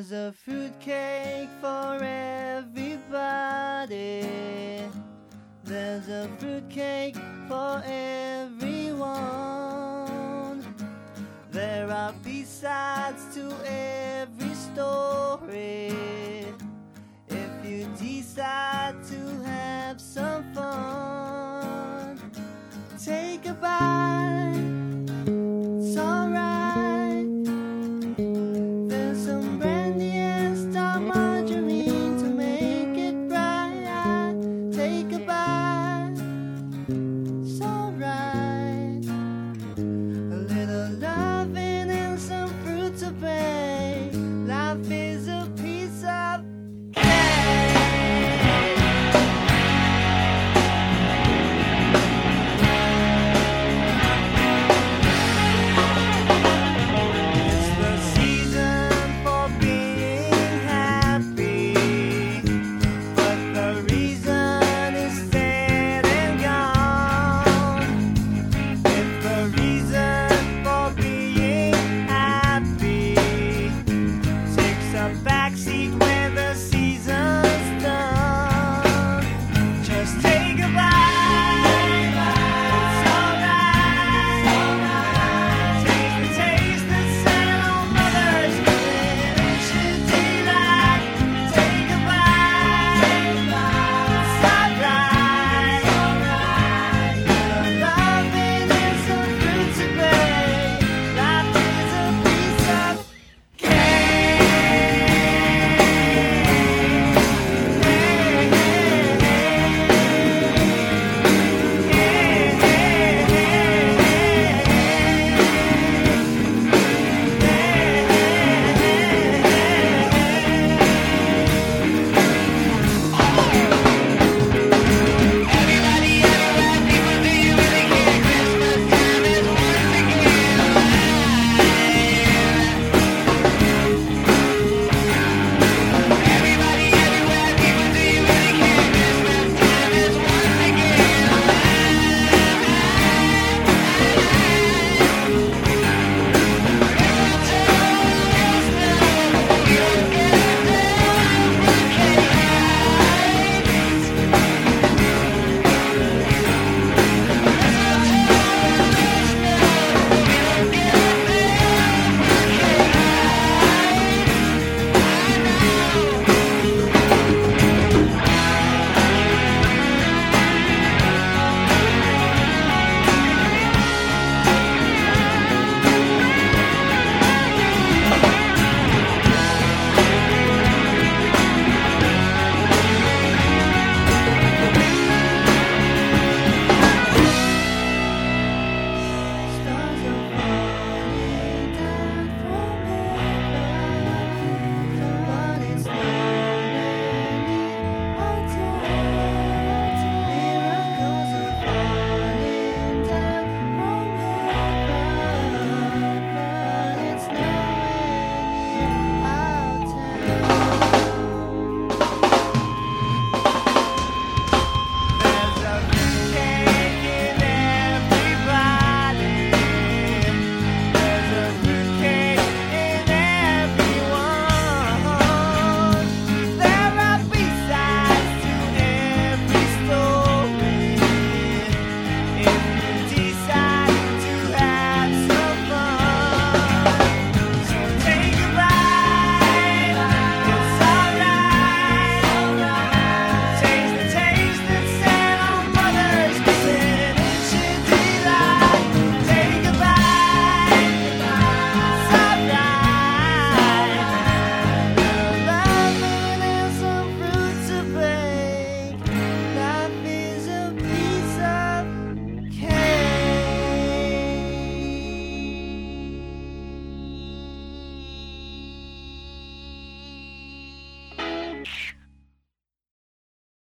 There's a fruitcake for everybody. There's a fruitcake for everyone. There are B-sides to every story.